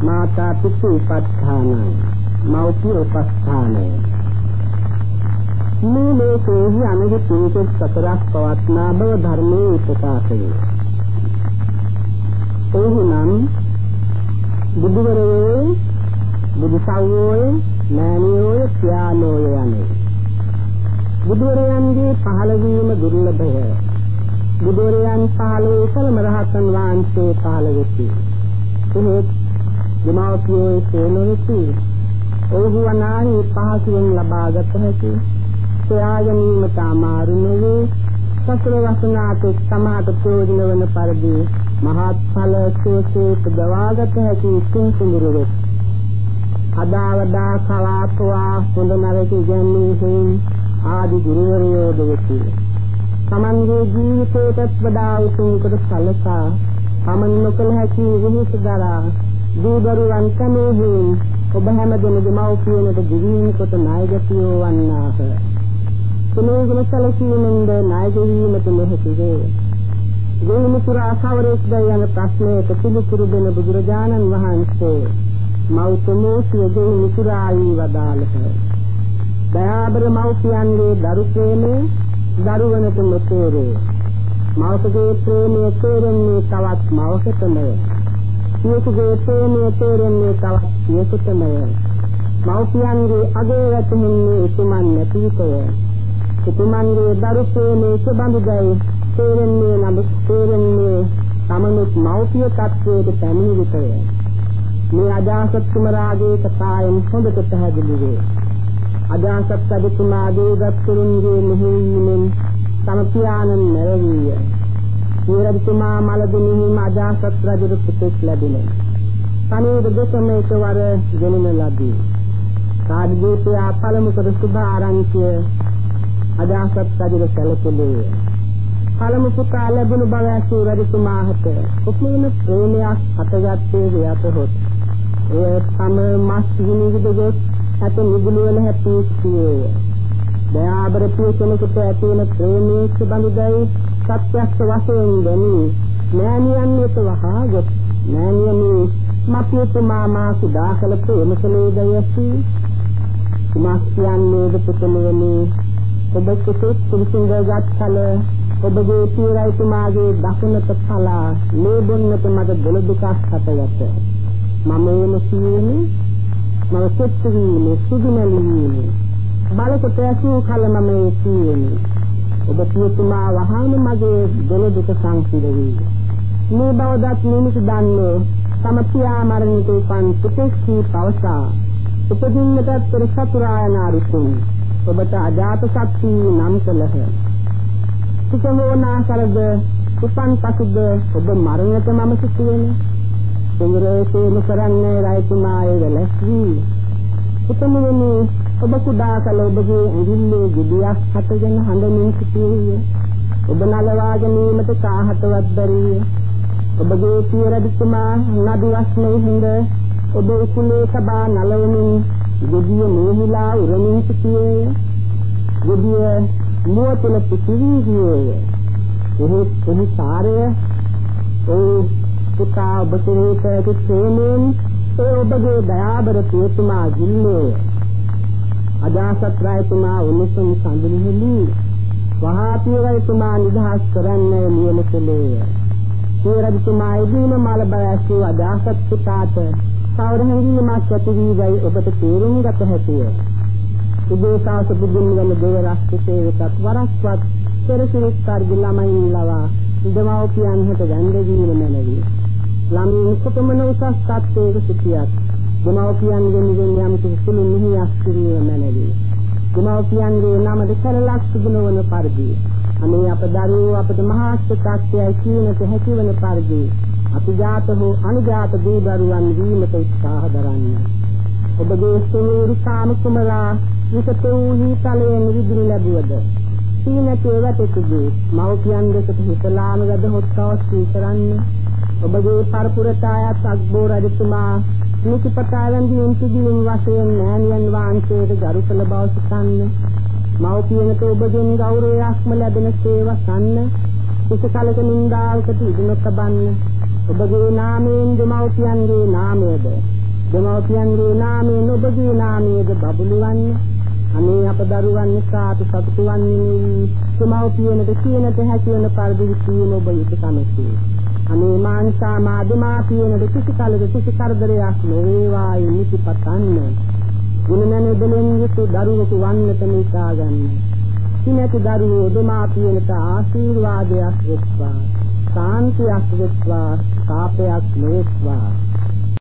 මාතා පිතු උපස්ථානං මෞපිය උපස්ථානය මේ ලෝකයේ අනෙක තීසෙත් සතරක් පවත්නා බව ධර්මයේ ප්‍රකාශය. එහිනම් බුදුවරයෝ බුදු සව්වෝය නෑනියෝය ත්‍යානෝය යන්නේ. බුදුවරයන්ගේ පහළ වීම දුර්ලභය. බුදුරයන් පහළ වූ කලම රහතන් වහන්සේ පහළ වෙති. එහෙත් දෙමාපියෝ සේනොති. ඔහු අනාහි පහසුවෙන් ලබාගත හැකි. සොයා ගැනීමට අමාරු නෙවේ. සසර වසනාට සමාත ප්‍රයෝජන වන පරිදි මහත් ඵල සෝසේ ප්‍රදවාගත හැකි සිං සුමුරු වේ. අදාවදා කලාපවා හොඳ නරක ඉගැන්වීමෙන් ආදි ගුරුවරයෝ දෙවිති. තමන්ගේ ජීවිතයටත් වඩා උතුම් කොට සලසා තමන් නොකළ හැකි විහිස දරා දූදරුවන් කමෙහින් ඔබ හැම දෙන දෙමව්පියනට දිවීම කොට නායකයෝ වන්නාහ. තුනේගම සැලසීමෙන්ද නායක වීමට නොහැකි වේ. ගෝමු පුරා කවරෙක්ද යන ප්‍රශ්නයට පිළිතුරු දෙන බුදුරජාණන් වහන්සේ මෞතමෝ සියගේ මිතුරායි වදාළහ. දයාබර මව්පියන්ගේ දරු ප්‍රේමය දරුවනට නොතේරේ. මවකගේ ප්‍රේමය තේරෙන්නේ තවත් මවකටමය. සියකුගේ ප්‍රේමය තේරෙන්නේ තවත් සියකුටමය. මව්පියන්ගේ අගේ වැටෙන්නේ උතුමන් නැති විටය. උතුමන්ගේ දරු ප්‍රේමය සබඳුදයි තේරෙන්නේ නම් තේරෙන්නේ තමනුත් මව්පිය තත්වයට පැමිණි විටය. මේ අජාසත් කුමරාගේ කතාවෙන් හොඳට පැහැදිලි වේ. අජාසත් රජතුමා දේවදත්තුරුන්ගේ මෙහෙයීමෙන් තම පියාණන් මැරවිය. ඊරජතුමා මලදුනිහිම අජාසත් රජුට පුතෙක් ලැබුණේ. තනේද දෙකම එකවර ගෙනෙන ලදී. රාජදීපයා පළමු කොට සුභ ආරංචිය අජාසත් රජුට සැලසුලේ. පළමු පුතා ලැබුණු බව ඇසූ රජතුමාට උපමින ප්‍රේමයක් හටගත්තේ වෙතහොත්. එය තම මස් විනිවිද ගොස් ඇත නිදුල වල හැපී සිටියේය. දයාබර පිය කෙනෙකුට ඇති වෙන ප්‍රේමයේ සබඳුදයි සත්‍යස්ස වශයෙන් දැනි නෑනියන් වෙත වහා ගොස්. නෑනියනි මපියතුමා මා සුදා කළ ප්‍රේමසලේ දයසි කුමාස්යන්නේද පුතලෙනි ඔබ කුතුත් කුංසුංගගත් කල ඔබගේ පියරයිතුමාගේ දකුණට පලා මේ බොන්නට මට දොළ දුකක් හටගත මම එම සියනේ මම සෙට්ටු වීමේ සුදුමැලි වීමේ. බලකට ඇසූ කල මම ඒ කියන්නේ ඔබ පියතුමා වහාම මගේ දොළ දුක සංසිඳ වී මේ බවදත් මිනිසු දන්නේ තම පියා මරණයට උපන් පුතෙක්ී පවසා. උපදින්නට පෙර සතුරායනාරුතුන් ඔබට අජාත ශක්තිය නම් කළහ. සුඛෝනා කරද උපන් පසුද ඔබ මරණයට මම සිටුවෙන්නේ සෙවරේසේම කරන්නේ රයිතුමායේ වැලැස්වි. උතුමුනි ඔබ කුඩා කල ඔබගේ ඇඟිල්ලේ ගෙඩියක් හටගෙන හඬමින් සිටියේ. ඔබ නලවා ගැනීමට කාහතවත් බැරිය. ඔබගේ පිය රජතුමා නදිවස්නේ හිඳ ඔබ උකුලේ සබා නලවමින් ගෙඩිය මෝහිලා උරමින් සිටියේ. ගෙඩිය මුවතල පිටිවි ගියේ. එහෙත් එහි සාරය ඒ පුතා ඔබ කෙරෙහි පැවති ප්‍රේමයෙන් ඒ ඔබගේ දයාබර පියතුමා ගිල්ලේ අජාසත් රායතුමා උණුසුම් සඳුන්හිලි වහා පියරයිතුමා නිදහස් කරන්නේ නියම කලේ සේරජතුමා ඉදීන මල බයසු අජාසත් පුතාට සෞරහංගීමක් ඇති වී ගයි ඔබට තේරුම් ගත හැකිය. ඔබේ සාස බුදුන් වන දේව රාජ්‍යසේවකත් වරක්වත් පෙරසිරිස්කාර ගිලමයින් ලවා දමෝපියන් හිට ගන්දවීම මැනවි. ළමින් කොපමණ උසස් තත්ත්වයක සිටියත් දෙමව්පියන්ගෙන් ගෙන යම් කිසි නිහියක් කිරීම මැනවි. දෙමව්පියන්ගේ නමද සරලක් සුබනවන පරිදි අනේ අප දරුවෝ අපට මහා ශක්තියයි කියනට හැකිවන පරිදි අපි ජාත හෝ අනුජාත දූ දරුවන් වීමට උත්සාහ දරන්න. ඔබගේ සුනීරු සාම කුමරා විකතෝ හිතලයෙන් විදුලි ලැබුවද සීනතේ වැටෙකුදී මව්පියන් දෙකට හිතලාම වැඩ හොත්කවස් කරන්නේ ඔබගේ පරපුරතායත් අක්බෝ රජතුමා නිතිපතාලන්දී උන්තිදීන් වශයෙන් නෑනියන් වහන්සේට ගරු කළ බව සිතන්න. මව්පියනට ඔබගෙන් ගෞරවයක්ම ලැබෙන සේවසන්න. කිසි කලක නින්දාවකට ඉදිනොත් බන්න. ඔබගේ නාමයෙන් දෙමව්පියන්ගේ නාමයද දෙමව්පියන්ගේ නාමයෙන් ඔබගේ නාමයද බබළු වන්නේ අනේ අප දරුවන් නිසා අපි සතුටු වන්නේ නෙවී දෙමව්පියනට කියනට හැකිවන පරිදි විසීම ඔබ යුතුයකමකි අනේ මාංශා මා දෙමාපියනට කිසි කලක කිසි කරදරයක් නොවේවායි නිතිපතන්න ගුණමන බලෙන් යුතු දරුවෙකු වන්නට නිසා ගන්න කිනැති දරුවෝ දෙමාපියනට ආශිර්වාදයක් වෙත්වා. සාන්තියක් වෙත්වා. සාපයක් නොවෙත්වා.